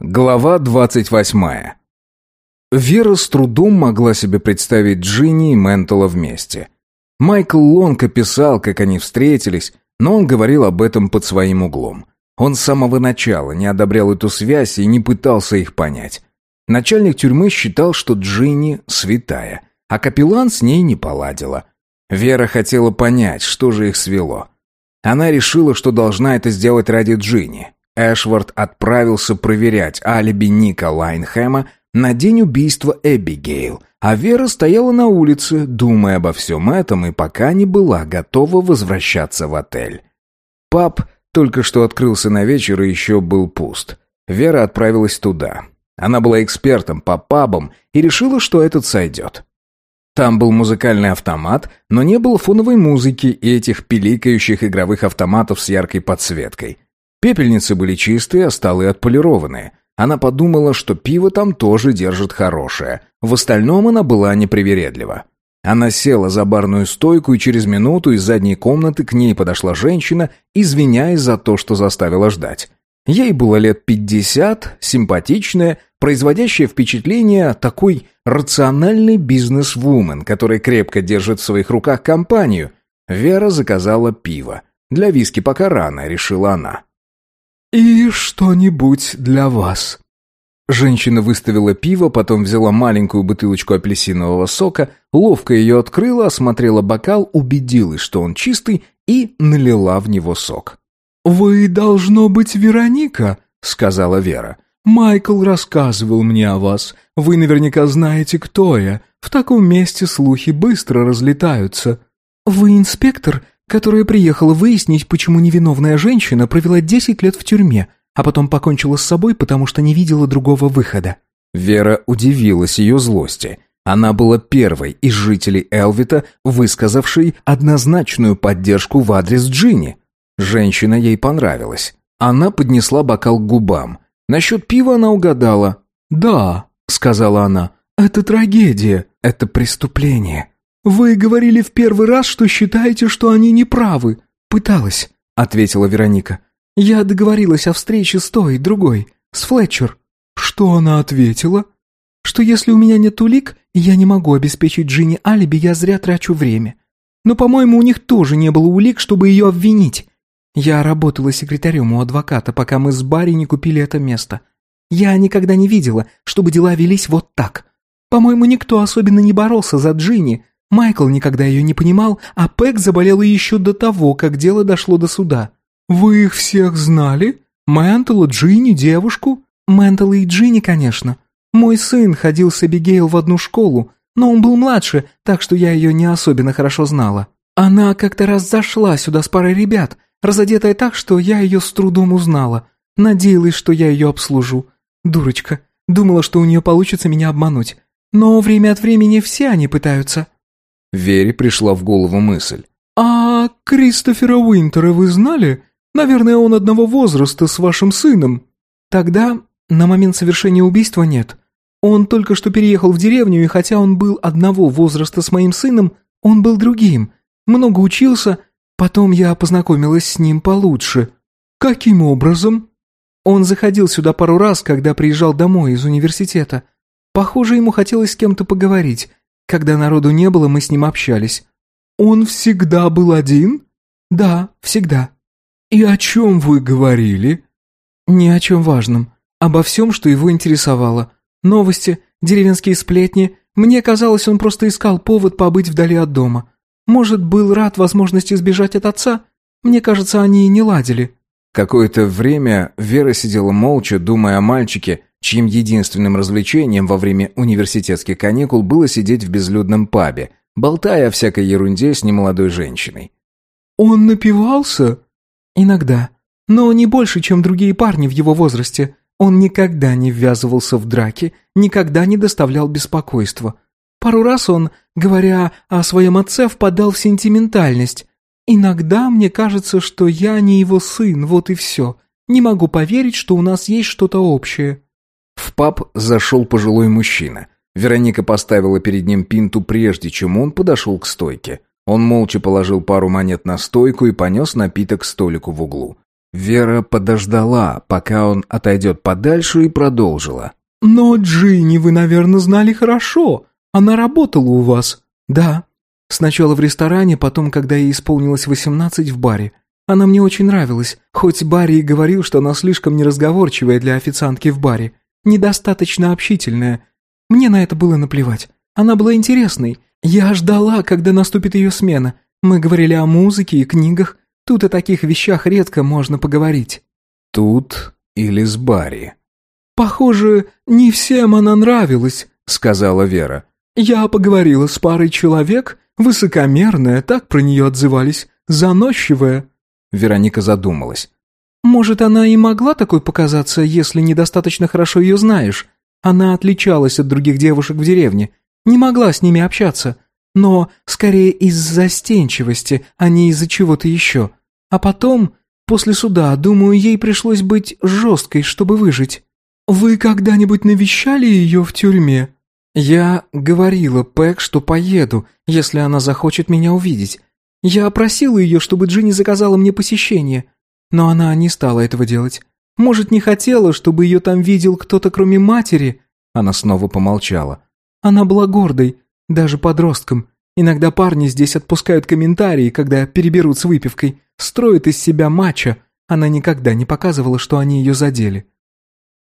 Глава двадцать восьмая. Вера с трудом могла себе представить Джинни и Ментала вместе. Майкл Лонг описал, как они встретились, но он говорил об этом под своим углом. Он с самого начала не одобрял эту связь и не пытался их понять. Начальник тюрьмы считал, что Джинни святая, а капеллан с ней не поладила. Вера хотела понять, что же их свело. Она решила, что должна это сделать ради Джинни. Эшвард отправился проверять алиби Ника Лайнхэма на день убийства Эбигейл, а Вера стояла на улице, думая обо всем этом и пока не была готова возвращаться в отель. Паб только что открылся на вечер и еще был пуст. Вера отправилась туда. Она была экспертом по пабам и решила, что этот сойдет. Там был музыкальный автомат, но не было фоновой музыки и этих пиликающих игровых автоматов с яркой подсветкой. Пепельницы были чистые, а столы отполированные. Она подумала, что пиво там тоже держит хорошее. В остальном она была непривередлива. Она села за барную стойку, и через минуту из задней комнаты к ней подошла женщина, извиняясь за то, что заставила ждать. Ей было лет пятьдесят, симпатичная, производящая впечатление такой рациональный бизнес-вумен, который крепко держит в своих руках компанию. Вера заказала пиво. Для виски пока рано, решила она. «И что-нибудь для вас». Женщина выставила пиво, потом взяла маленькую бутылочку апельсинового сока, ловко ее открыла, осмотрела бокал, убедилась, что он чистый, и налила в него сок. «Вы, должно быть, Вероника», — сказала Вера. «Майкл рассказывал мне о вас. Вы наверняка знаете, кто я. В таком месте слухи быстро разлетаются». «Вы инспектор, которая приехала выяснить, почему невиновная женщина провела десять лет в тюрьме, а потом покончила с собой, потому что не видела другого выхода». Вера удивилась ее злости. Она была первой из жителей Элвита, высказавшей однозначную поддержку в адрес Джинни. Женщина ей понравилась. Она поднесла бокал к губам. Насчет пива она угадала. «Да», — сказала она, — «это трагедия, это преступление». «Вы говорили в первый раз, что считаете, что они неправы». «Пыталась», — ответила Вероника. «Я договорилась о встрече с той, другой, с Флетчер». «Что она ответила?» «Что если у меня нет улик, и я не могу обеспечить Джинни алиби, я зря трачу время. Но, по-моему, у них тоже не было улик, чтобы ее обвинить. Я работала секретарем у адвоката, пока мы с Барри не купили это место. Я никогда не видела, чтобы дела велись вот так. По-моему, никто особенно не боролся за Джинни, Майкл никогда ее не понимал, а Пэк заболела еще до того, как дело дошло до суда. «Вы их всех знали? Ментала, Джинни, девушку?» «Ментала и Джинни, конечно. Мой сын ходил с Эбигейл в одну школу, но он был младше, так что я ее не особенно хорошо знала. Она как-то раз зашла сюда с парой ребят, разодетая так, что я ее с трудом узнала. Надеялась, что я ее обслужу. Дурочка. Думала, что у нее получится меня обмануть. Но время от времени все они пытаются». Вере пришла в голову мысль. «А Кристофера Уинтера вы знали? Наверное, он одного возраста с вашим сыном». «Тогда, на момент совершения убийства, нет. Он только что переехал в деревню, и хотя он был одного возраста с моим сыном, он был другим. Много учился, потом я познакомилась с ним получше». «Каким образом?» Он заходил сюда пару раз, когда приезжал домой из университета. Похоже, ему хотелось с кем-то поговорить. Когда народу не было, мы с ним общались. Он всегда был один? Да, всегда. И о чем вы говорили? Ни о чем важном. Обо всем, что его интересовало. Новости, деревенские сплетни. Мне казалось, он просто искал повод побыть вдали от дома. Может, был рад возможности сбежать от отца? Мне кажется, они не ладили. Какое-то время Вера сидела молча, думая о мальчике, чьим единственным развлечением во время университетских каникул было сидеть в безлюдном пабе, болтая о всякой ерунде с немолодой женщиной. «Он напивался?» «Иногда. Но не больше, чем другие парни в его возрасте. Он никогда не ввязывался в драки, никогда не доставлял беспокойства. Пару раз он, говоря о своем отце, впадал в сентиментальность. Иногда мне кажется, что я не его сын, вот и все. Не могу поверить, что у нас есть что-то общее». В паб зашел пожилой мужчина. Вероника поставила перед ним пинту прежде, чем он подошел к стойке. Он молча положил пару монет на стойку и понес напиток к столику в углу. Вера подождала, пока он отойдет подальше, и продолжила. «Но Джинни вы, наверное, знали хорошо. Она работала у вас». «Да. Сначала в ресторане, потом, когда ей исполнилось восемнадцать, в баре. Она мне очень нравилась, хоть Барри и говорил, что она слишком неразговорчивая для официантки в баре, недостаточно общительная. Мне на это было наплевать. Она была интересной. Я ждала, когда наступит ее смена. Мы говорили о музыке и книгах. Тут о таких вещах редко можно поговорить». «Тут или с Барри?» «Похоже, не всем она нравилась», — сказала Вера. «Я поговорила с парой человек, высокомерная, так про нее отзывались, заносчивая». Вероника задумалась. «Может, она и могла такой показаться, если недостаточно хорошо ее знаешь. Она отличалась от других девушек в деревне, не могла с ними общаться, но скорее из застенчивости, а не из-за чего-то еще. А потом, после суда, думаю, ей пришлось быть жесткой, чтобы выжить. Вы когда-нибудь навещали ее в тюрьме?» «Я говорила Пэк, что поеду, если она захочет меня увидеть. Я просила ее, чтобы Джинни заказала мне посещение, но она не стала этого делать. Может, не хотела, чтобы ее там видел кто-то кроме матери?» Она снова помолчала. «Она была гордой, даже подростком. Иногда парни здесь отпускают комментарии, когда переберут с выпивкой, строят из себя мачо. Она никогда не показывала, что они ее задели».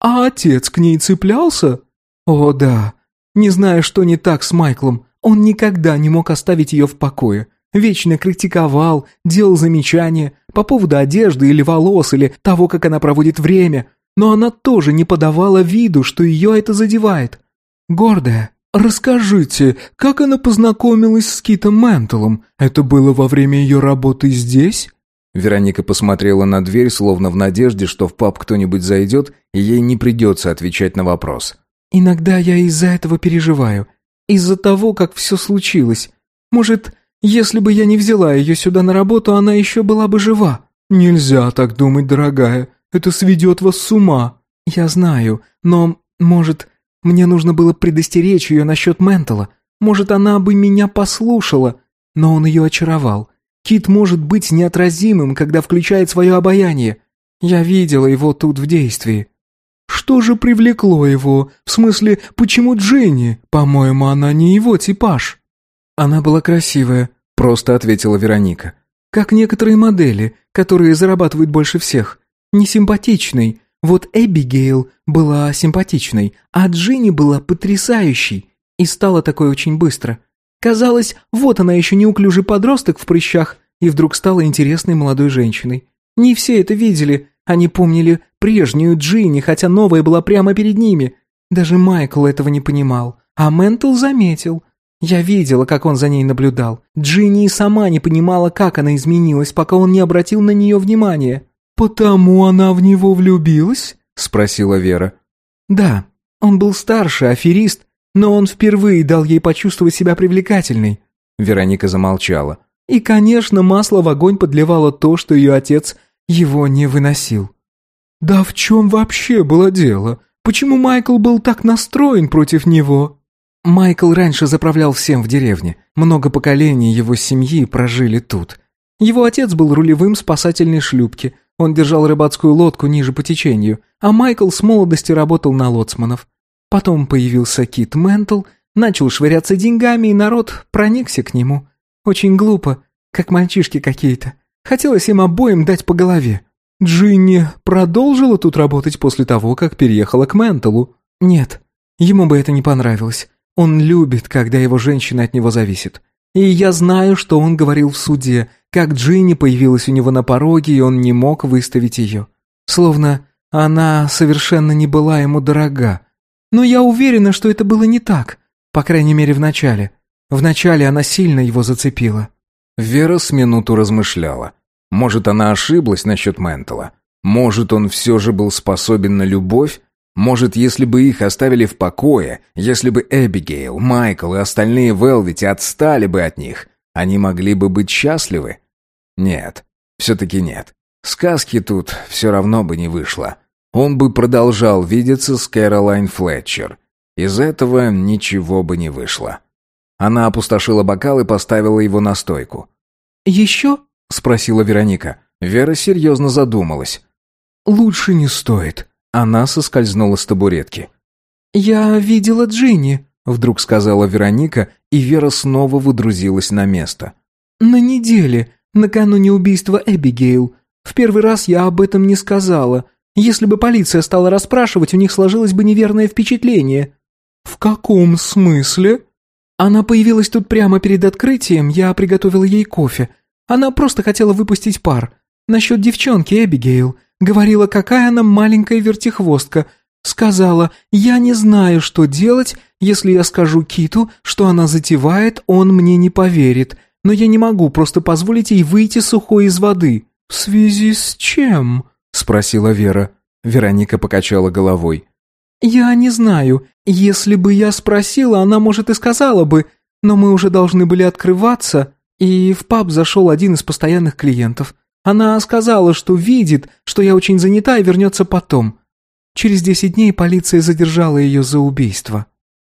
«А отец к ней цеплялся?» «О, да. Не знаю, что не так с Майклом. Он никогда не мог оставить ее в покое. Вечно критиковал, делал замечания по поводу одежды или волос, или того, как она проводит время. Но она тоже не подавала виду, что ее это задевает. Гордая. «Расскажите, как она познакомилась с Китом Менталом? Это было во время ее работы здесь?» Вероника посмотрела на дверь, словно в надежде, что в паб кто-нибудь зайдет, и ей не придется отвечать на вопрос. «Иногда я из-за этого переживаю. Из-за того, как все случилось. Может, если бы я не взяла ее сюда на работу, она еще была бы жива». «Нельзя так думать, дорогая. Это сведет вас с ума». «Я знаю, но, может, мне нужно было предостеречь ее насчет Ментала. Может, она бы меня послушала». Но он ее очаровал. Кит может быть неотразимым, когда включает свое обаяние. Я видела его тут в действии. Что же привлекло его? В смысле, почему Дженни? По-моему, она не его типаж. «Она была красивая», — просто ответила Вероника. «Как некоторые модели, которые зарабатывают больше всех. Несимпатичной. Вот Эбигейл была симпатичной, а Джинни была потрясающей. И стала такой очень быстро. Казалось, вот она еще неуклюжий подросток в прыщах, и вдруг стала интересной молодой женщиной. Не все это видели, они помнили прежнюю Джинни, хотя новая была прямо перед ними. Даже Майкл этого не понимал, а Ментл заметил. Я видела, как он за ней наблюдал. Джинни и сама не понимала, как она изменилась, пока он не обратил на нее внимания. «Потому она в него влюбилась?» — спросила Вера. «Да, он был старше, аферист, но он впервые дал ей почувствовать себя привлекательной». Вероника замолчала. И, конечно, масло в огонь подливало то, что ее отец его не выносил. «Да в чем вообще было дело? Почему Майкл был так настроен против него?» Майкл раньше заправлял всем в деревне. Много поколений его семьи прожили тут. Его отец был рулевым спасательной шлюпки. Он держал рыбацкую лодку ниже по течению, а Майкл с молодости работал на лоцманов. Потом появился Кит Ментл, начал швыряться деньгами, и народ проникся к нему. Очень глупо, как мальчишки какие-то. Хотелось им обоим дать по голове. Джинни продолжила тут работать после того, как переехала к Менталу? Нет, ему бы это не понравилось. Он любит, когда его женщина от него зависит. И я знаю, что он говорил в суде, как Джинни появилась у него на пороге, и он не мог выставить ее. Словно она совершенно не была ему дорога. Но я уверена, что это было не так. По крайней мере, в начале. В начале она сильно его зацепила. Вера с минуту размышляла. Может, она ошиблась насчет Ментала. Может, он все же был способен на любовь, может, если бы их оставили в покое, если бы Эбигейл, Майкл и остальные в Элвите отстали бы от них, они могли бы быть счастливы? Нет, все-таки нет. Сказки тут все равно бы не вышло. Он бы продолжал видеться с Кэролайн Флетчер. Из этого ничего бы не вышло. Она опустошила бокал и поставила его на стойку. «Еще?» — спросила Вероника. Вера серьезно задумалась. «Лучше не стоит». Она соскользнула с табуретки. «Я видела Джинни», — вдруг сказала Вероника, и Вера снова выдрузилась на место. «На неделе, накануне убийства Эбигейл. В первый раз я об этом не сказала. Если бы полиция стала расспрашивать, у них сложилось бы неверное впечатление». «В каком смысле?» «Она появилась тут прямо перед открытием, я приготовила ей кофе. Она просто хотела выпустить пар. Насчет девчонки Эбигейл. Говорила, какая она маленькая вертихвостка. Сказала, я не знаю, что делать, если я скажу Киту, что она затевает, он мне не поверит. Но я не могу просто позволить ей выйти сухой из воды». «В связи с чем?» — спросила Вера. Вероника покачала головой. «Я не знаю. Если бы я спросила, она, может, и сказала бы. Но мы уже должны были открываться, и в паб зашел один из постоянных клиентов. Она сказала, что видит, что я очень занята и вернется потом. Через десять дней полиция задержала ее за убийство».